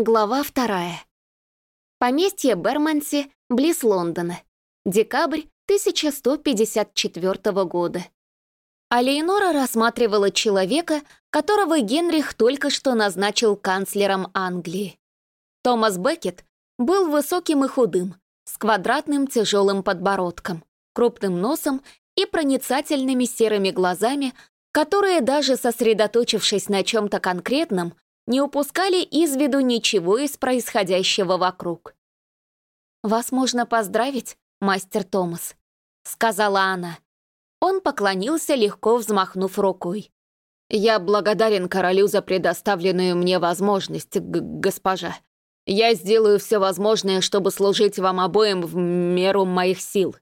Глава вторая. Поместье Берманси, близ Лондона. Декабрь 1154 года. Алейнора рассматривала человека, которого Генрих только что назначил канцлером Англии. Томас Беккет был высоким и худым, с квадратным тяжелым подбородком, крупным носом и проницательными серыми глазами, которые, даже сосредоточившись на чем-то конкретном, не упускали из виду ничего из происходящего вокруг. «Вас можно поздравить, мастер Томас», — сказала она. Он поклонился, легко взмахнув рукой. «Я благодарен королю за предоставленную мне возможность, госпожа. Я сделаю все возможное, чтобы служить вам обоим в меру моих сил».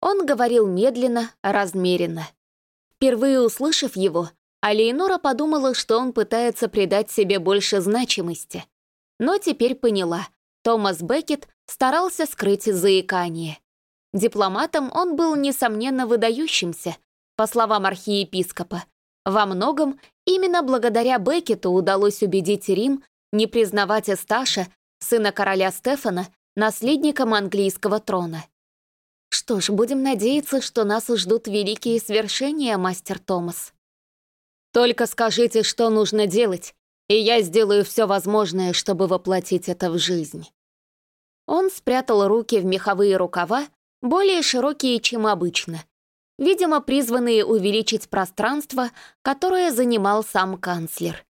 Он говорил медленно, размеренно. Впервые услышав его, а Лейнора подумала, что он пытается придать себе больше значимости. Но теперь поняла, Томас Беккет старался скрыть заикание. Дипломатом он был, несомненно, выдающимся, по словам архиепископа. Во многом именно благодаря Беккету удалось убедить Рим не признавать Эсташа, сына короля Стефана, наследником английского трона. Что ж, будем надеяться, что нас ждут великие свершения, мастер Томас. Только скажите, что нужно делать, и я сделаю все возможное, чтобы воплотить это в жизнь». Он спрятал руки в меховые рукава, более широкие, чем обычно, видимо, призванные увеличить пространство, которое занимал сам канцлер.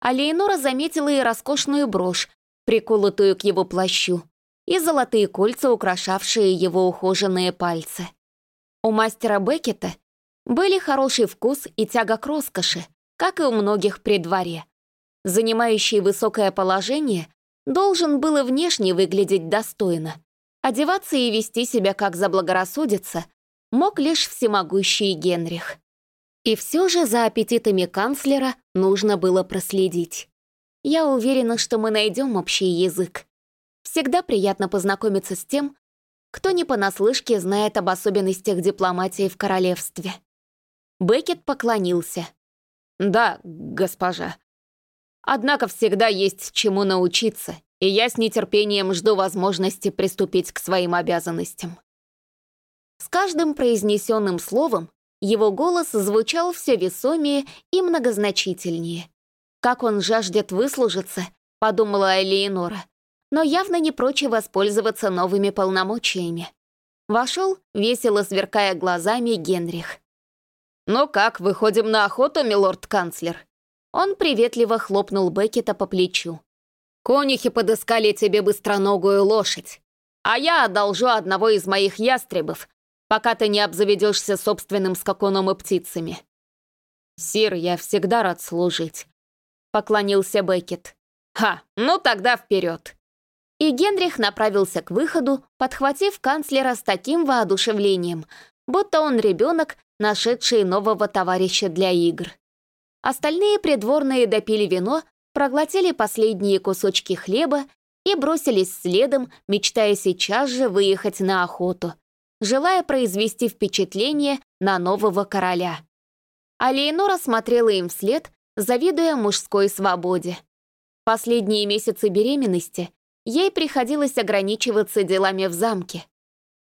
А Лейнора заметила и роскошную брошь, приколотую к его плащу, и золотые кольца, украшавшие его ухоженные пальцы. У мастера Беккета были хороший вкус и тяга к роскоши, как и у многих при дворе. Занимающий высокое положение должен был и внешне выглядеть достойно. Одеваться и вести себя как заблагорассудится мог лишь всемогущий Генрих. И все же за аппетитами канцлера нужно было проследить. Я уверена, что мы найдем общий язык. Всегда приятно познакомиться с тем, кто не понаслышке знает об особенностях дипломатии в королевстве. Беккет поклонился. «Да, госпожа. Однако всегда есть чему научиться, и я с нетерпением жду возможности приступить к своим обязанностям». С каждым произнесенным словом его голос звучал все весомее и многозначительнее. «Как он жаждет выслужиться», — подумала Элеонора, но явно не прочь воспользоваться новыми полномочиями. Вошел, весело сверкая глазами, Генрих. «Ну как, выходим на охоту, милорд-канцлер?» Он приветливо хлопнул Беккета по плечу. «Конюхи подыскали тебе быстроногую лошадь, а я одолжу одного из моих ястребов, пока ты не обзаведешься собственным скакуном и птицами». «Сир, я всегда рад служить», — поклонился Беккет. «Ха, ну тогда вперед!» И Генрих направился к выходу, подхватив канцлера с таким воодушевлением, будто он ребенок, нашедший нового товарища для игр. Остальные придворные допили вино, проглотили последние кусочки хлеба и бросились следом, мечтая сейчас же выехать на охоту, желая произвести впечатление на нового короля. А Лейнора смотрела им вслед, завидуя мужской свободе. Последние месяцы беременности ей приходилось ограничиваться делами в замке,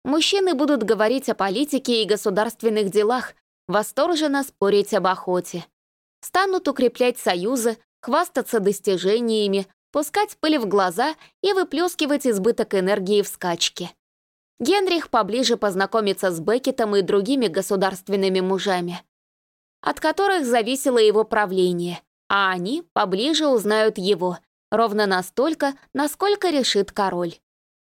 Мужчины будут говорить о политике и государственных делах, восторженно спорить об охоте. Станут укреплять союзы, хвастаться достижениями, пускать пыль в глаза и выплескивать избыток энергии в скачке. Генрих поближе познакомится с Беккетом и другими государственными мужами, от которых зависело его правление, а они поближе узнают его, ровно настолько, насколько решит король.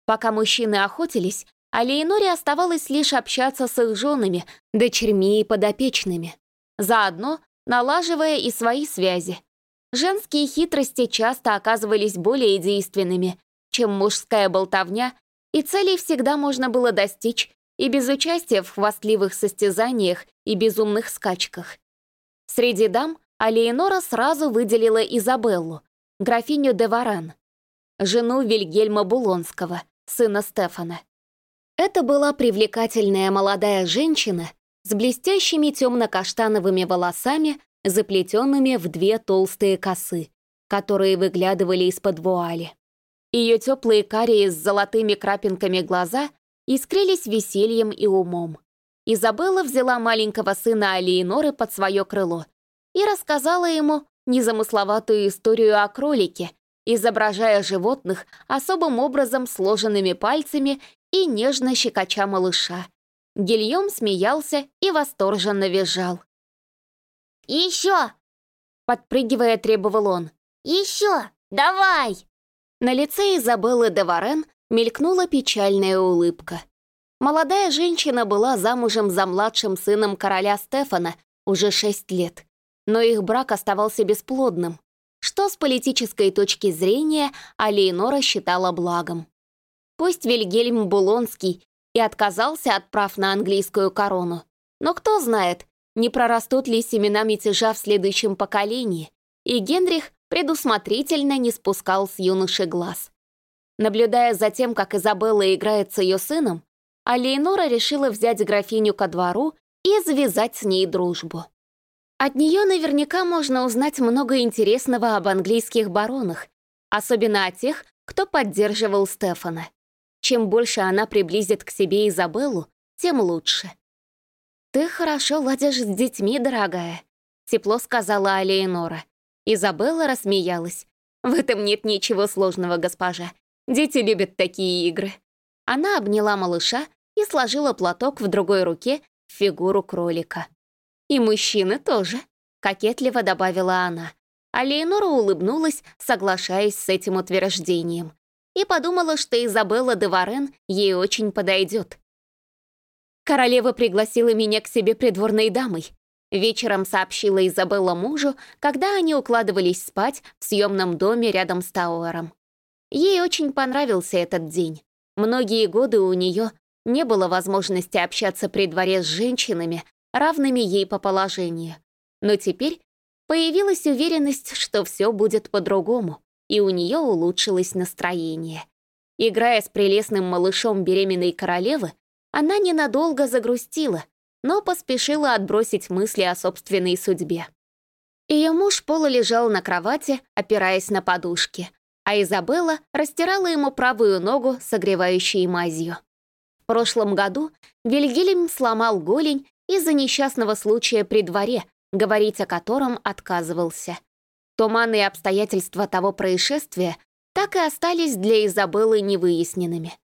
Пока мужчины охотились, а Леоноре оставалось лишь общаться с их женами, дочерьми и подопечными, заодно налаживая и свои связи. Женские хитрости часто оказывались более действенными, чем мужская болтовня, и целей всегда можно было достичь и без участия в хвастливых состязаниях и безумных скачках. Среди дам Алеонора сразу выделила Изабеллу, графиню де Варан, жену Вильгельма Булонского, сына Стефана. Это была привлекательная молодая женщина с блестящими темно-каштановыми волосами, заплетенными в две толстые косы, которые выглядывали из-под вуали. Ее теплые карие с золотыми крапинками глаза искрились весельем и умом. Изабелла взяла маленького сына Алиеноры под свое крыло и рассказала ему незамысловатую историю о кролике, изображая животных особым образом сложенными пальцами и нежно щекоча малыша. Гильем смеялся и восторженно визжал. «Еще!» Подпрыгивая, требовал он. «Еще! Давай!» На лице Изабеллы де Варен мелькнула печальная улыбка. Молодая женщина была замужем за младшим сыном короля Стефана уже шесть лет, но их брак оставался бесплодным, что с политической точки зрения Алейнора считала благом. Пусть Вильгельм Булонский и отказался от прав на английскую корону, но кто знает, не прорастут ли семена мятежа в следующем поколении, и Генрих предусмотрительно не спускал с юноши глаз. Наблюдая за тем, как Изабелла играет с ее сыном, Алейнора решила взять графиню ко двору и завязать с ней дружбу. От нее наверняка можно узнать много интересного об английских баронах, особенно о тех, кто поддерживал Стефана. Чем больше она приблизит к себе Изабеллу, тем лучше. «Ты хорошо ладишь с детьми, дорогая», — тепло сказала Алеонора. Изабелла рассмеялась. «В этом нет ничего сложного, госпожа. Дети любят такие игры». Она обняла малыша и сложила платок в другой руке в фигуру кролика. «И мужчины тоже», — кокетливо добавила она. А Леонора улыбнулась, соглашаясь с этим утверждением, и подумала, что Изабелла де Варен ей очень подойдет. Королева пригласила меня к себе придворной дамой. Вечером сообщила Изабелла мужу, когда они укладывались спать в съемном доме рядом с Тауэром. Ей очень понравился этот день. Многие годы у нее не было возможности общаться при дворе с женщинами, равными ей по положению. Но теперь появилась уверенность, что все будет по-другому, и у нее улучшилось настроение. Играя с прелестным малышом беременной королевы, она ненадолго загрустила, но поспешила отбросить мысли о собственной судьбе. Ее муж полулежал на кровати, опираясь на подушки, а Изабелла растирала ему правую ногу, согревающей мазью. В прошлом году Вильгельм сломал голень из-за несчастного случая при дворе, говорить о котором отказывался. Туманные обстоятельства того происшествия так и остались для Изабеллы невыясненными.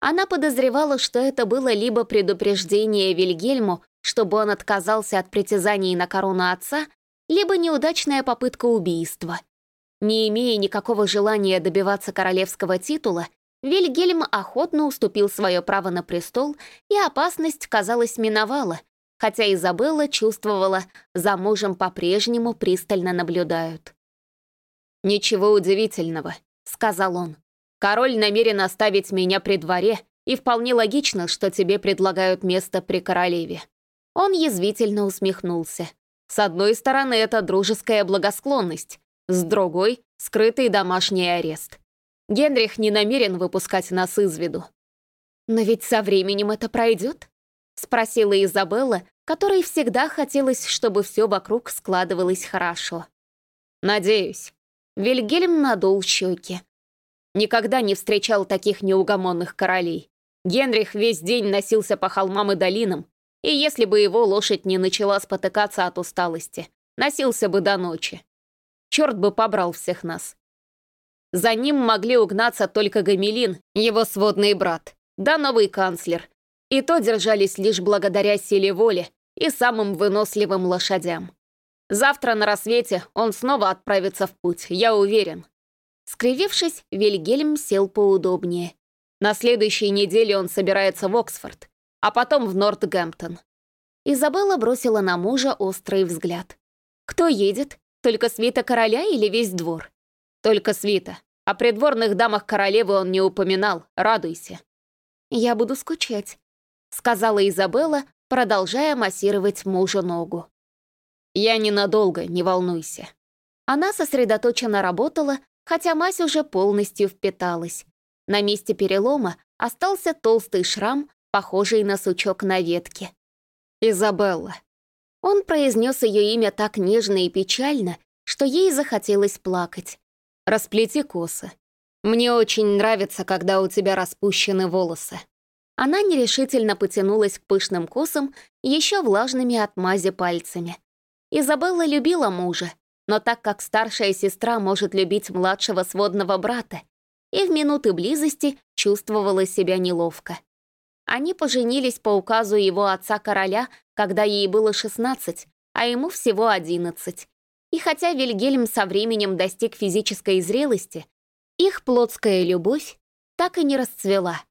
Она подозревала, что это было либо предупреждение Вильгельму, чтобы он отказался от притязаний на корону отца, либо неудачная попытка убийства. Не имея никакого желания добиваться королевского титула, Вильгельм охотно уступил свое право на престол, и опасность, казалось, миновала, хотя Изабелла чувствовала, за мужем по-прежнему пристально наблюдают. «Ничего удивительного», — сказал он. Король намерен оставить меня при дворе, и вполне логично, что тебе предлагают место при королеве». Он язвительно усмехнулся. С одной стороны, это дружеская благосклонность, с другой — скрытый домашний арест. Генрих не намерен выпускать нас из виду. «Но ведь со временем это пройдет?» — спросила Изабелла, которой всегда хотелось, чтобы все вокруг складывалось хорошо. «Надеюсь». Вильгельм надул щеки. Никогда не встречал таких неугомонных королей. Генрих весь день носился по холмам и долинам, и если бы его лошадь не начала спотыкаться от усталости, носился бы до ночи. Черт бы побрал всех нас. За ним могли угнаться только Гамелин, его сводный брат, да новый канцлер. И то держались лишь благодаря силе воли и самым выносливым лошадям. Завтра на рассвете он снова отправится в путь, я уверен. Скривившись, Вильгельм сел поудобнее. На следующей неделе он собирается в Оксфорд, а потом в Нортгемптон. Изабелла бросила на мужа острый взгляд. «Кто едет? Только свита короля или весь двор?» «Только свита. О придворных дамах королевы он не упоминал. Радуйся». «Я буду скучать», — сказала Изабелла, продолжая массировать мужу ногу. «Я ненадолго, не волнуйся». Она сосредоточенно работала, хотя мазь уже полностью впиталась. На месте перелома остался толстый шрам, похожий на сучок на ветке. «Изабелла». Он произнес ее имя так нежно и печально, что ей захотелось плакать. «Расплети косы. «Мне очень нравится, когда у тебя распущены волосы». Она нерешительно потянулась к пышным косам, еще влажными от мази пальцами. Изабелла любила мужа, но так как старшая сестра может любить младшего сводного брата, и в минуты близости чувствовала себя неловко. Они поженились по указу его отца-короля, когда ей было 16, а ему всего 11. И хотя Вильгельм со временем достиг физической зрелости, их плотская любовь так и не расцвела.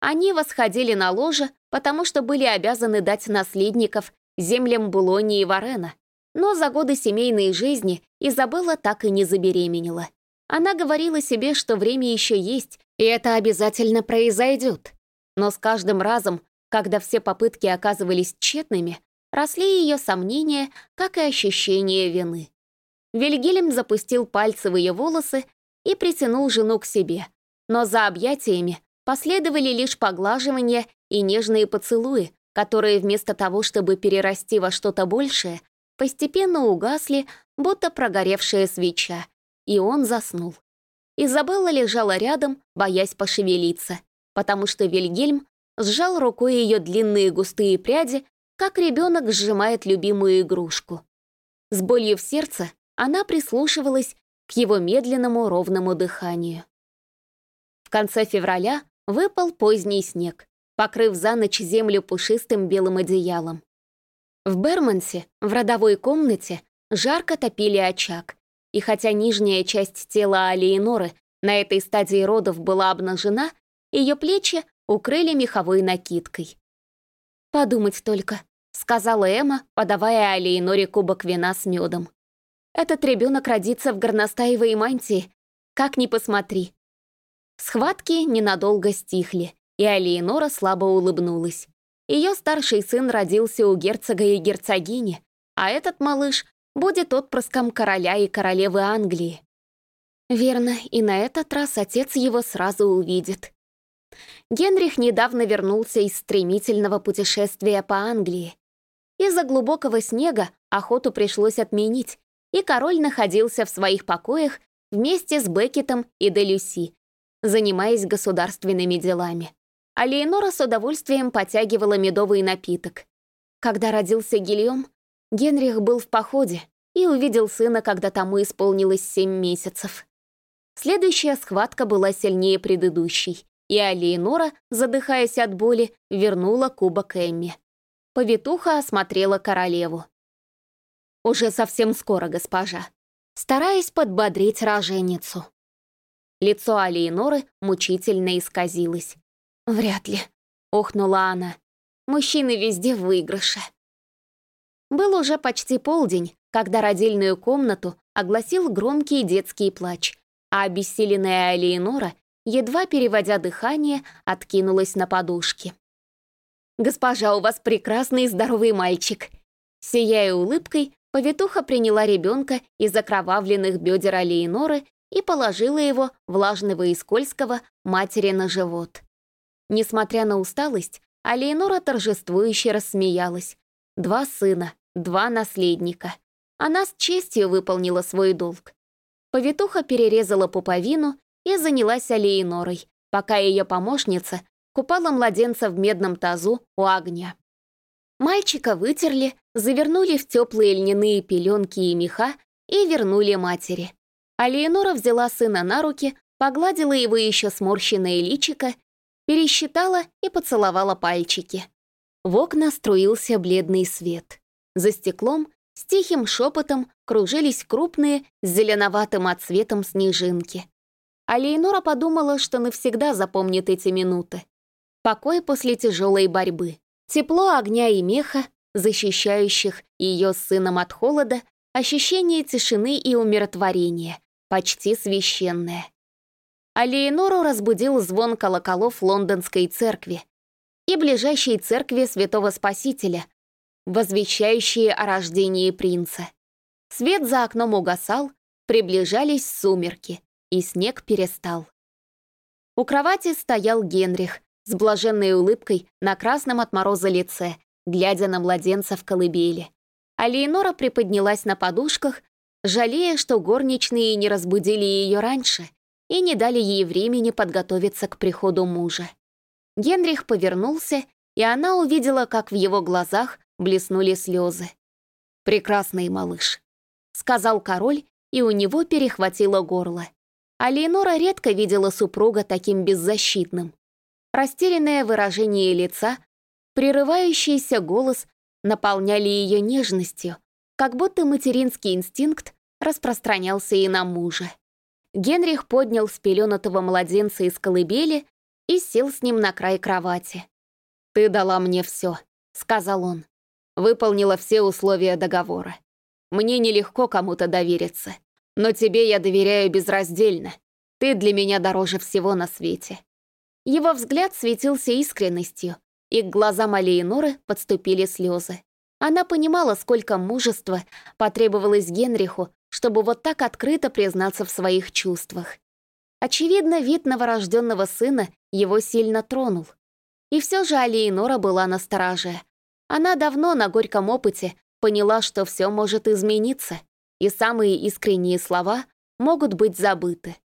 Они восходили на ложе, потому что были обязаны дать наследников землям Булонии и Варена, но за годы семейной жизни Изабелла так и не забеременела. Она говорила себе, что время еще есть, и это обязательно произойдет. Но с каждым разом, когда все попытки оказывались тщетными, росли ее сомнения, как и ощущение вины. Вильгельм запустил пальцы в ее волосы и притянул жену к себе, но за объятиями последовали лишь поглаживания и нежные поцелуи, которые вместо того, чтобы перерасти во что-то большее, постепенно угасли, будто прогоревшая свеча, и он заснул. Изабелла лежала рядом, боясь пошевелиться, потому что Вильгельм сжал рукой ее длинные густые пряди как ребенок сжимает любимую игрушку. С болью в сердце она прислушивалась к его медленному ровному дыханию. В конце февраля выпал поздний снег, покрыв за ночь землю пушистым белым одеялом. В Бермансе, в родовой комнате, жарко топили очаг, и хотя нижняя часть тела Алиеноры на этой стадии родов была обнажена, ее плечи укрыли меховой накидкой. Подумать только, — сказала Эмма, подавая Алиеноре кубок вина с медом. «Этот ребенок родится в горностаевой мантии. Как ни посмотри». Схватки ненадолго стихли, и Алиенора слабо улыбнулась. Ее старший сын родился у герцога и герцогини, а этот малыш будет отпрыском короля и королевы Англии. Верно, и на этот раз отец его сразу увидит. Генрих недавно вернулся из стремительного путешествия по Англии. Из-за глубокого снега охоту пришлось отменить, и король находился в своих покоях вместе с Беккетом и Делюси, занимаясь государственными делами. А Леонора с удовольствием потягивала медовый напиток. Когда родился Гильем, Генрих был в походе и увидел сына, когда тому исполнилось семь месяцев. Следующая схватка была сильнее предыдущей, и Алиенора, задыхаясь от боли, вернула кубок Эмми. Повитуха осмотрела королеву. «Уже совсем скоро, госпожа», стараясь подбодрить роженицу. Лицо Алиеноры мучительно исказилось. «Вряд ли», — охнула она. «Мужчины везде в выигрыше». Был уже почти полдень, когда родильную комнату огласил громкий детский плач, а обессиленная Алиенора, едва переводя дыхание, откинулась на подушки. «Госпожа, у вас прекрасный и здоровый мальчик!» Сияя улыбкой, повитуха приняла ребенка из окровавленных бедер Алиеноры и положила его, влажного и скользкого, матери на живот. Несмотря на усталость, Алиенора торжествующе рассмеялась. Два сына, два наследника. Она с честью выполнила свой долг. Повитуха перерезала пуповину и занялась Алиенорой, пока ее помощница купала младенца в медном тазу у огня. Мальчика вытерли, завернули в теплые льняные пеленки и меха и вернули матери. А Леонора взяла сына на руки, погладила его еще сморщенное личико, пересчитала и поцеловала пальчики. В окна струился бледный свет. За стеклом с тихим шепотом кружились крупные с зеленоватым отцветом снежинки. А Лейнора подумала, что навсегда запомнит эти минуты. Покой после тяжелой борьбы. Тепло огня и меха, защищающих ее с сыном от холода, ощущение тишины и умиротворения, почти священное. А Леонору разбудил звон колоколов лондонской церкви и ближайшей церкви Святого Спасителя, возвещающие о рождении принца. Свет за окном угасал, приближались сумерки, и снег перестал. У кровати стоял Генрих, с блаженной улыбкой на красном от мороза лице, глядя на младенца в колыбели. А Леонора приподнялась на подушках, жалея, что горничные не разбудили ее раньше, и не дали ей времени подготовиться к приходу мужа. Генрих повернулся, и она увидела, как в его глазах блеснули слезы. «Прекрасный малыш», — сказал король, и у него перехватило горло. А Лейнора редко видела супруга таким беззащитным. Растерянное выражение лица, прерывающийся голос наполняли ее нежностью, как будто материнский инстинкт распространялся и на мужа. Генрих поднял спеленутого младенца из колыбели и сел с ним на край кровати. «Ты дала мне все», — сказал он. «Выполнила все условия договора. Мне нелегко кому-то довериться, но тебе я доверяю безраздельно. Ты для меня дороже всего на свете». Его взгляд светился искренностью, и к глазам Алиеноры подступили слезы. Она понимала, сколько мужества потребовалось Генриху, чтобы вот так открыто признаться в своих чувствах. Очевидно, вид новорожденного сына его сильно тронул. И все же Алиенора была на страже. Она давно на горьком опыте поняла, что все может измениться, и самые искренние слова могут быть забыты.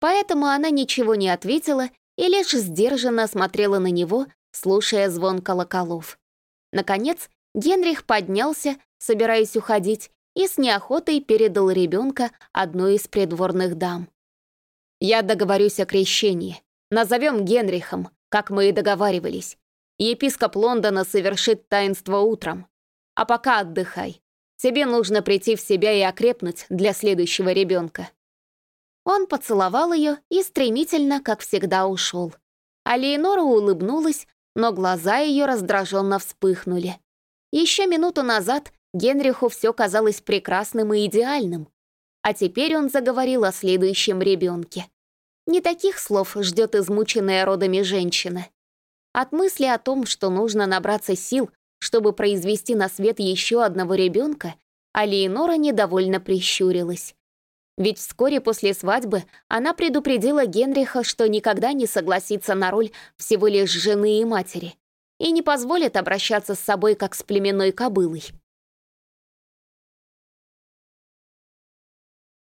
Поэтому она ничего не ответила и лишь сдержанно смотрела на него, слушая звон колоколов. Наконец, Генрих поднялся, собираясь уходить, и с неохотой передал ребенка одной из придворных дам. «Я договорюсь о крещении. Назовем Генрихом, как мы и договаривались. Епископ Лондона совершит таинство утром. А пока отдыхай. Тебе нужно прийти в себя и окрепнуть для следующего ребенка». Он поцеловал ее и стремительно, как всегда, ушел. А Леонора улыбнулась, но глаза ее раздраженно вспыхнули. Еще минуту назад Генриху все казалось прекрасным и идеальным, а теперь он заговорил о следующем ребенке. Не таких слов ждет измученная родами женщина. От мысли о том, что нужно набраться сил, чтобы произвести на свет еще одного ребенка, Алиенора недовольно прищурилась. Ведь вскоре после свадьбы она предупредила Генриха, что никогда не согласится на роль всего лишь жены и матери и не позволит обращаться с собой как с племенной кобылой.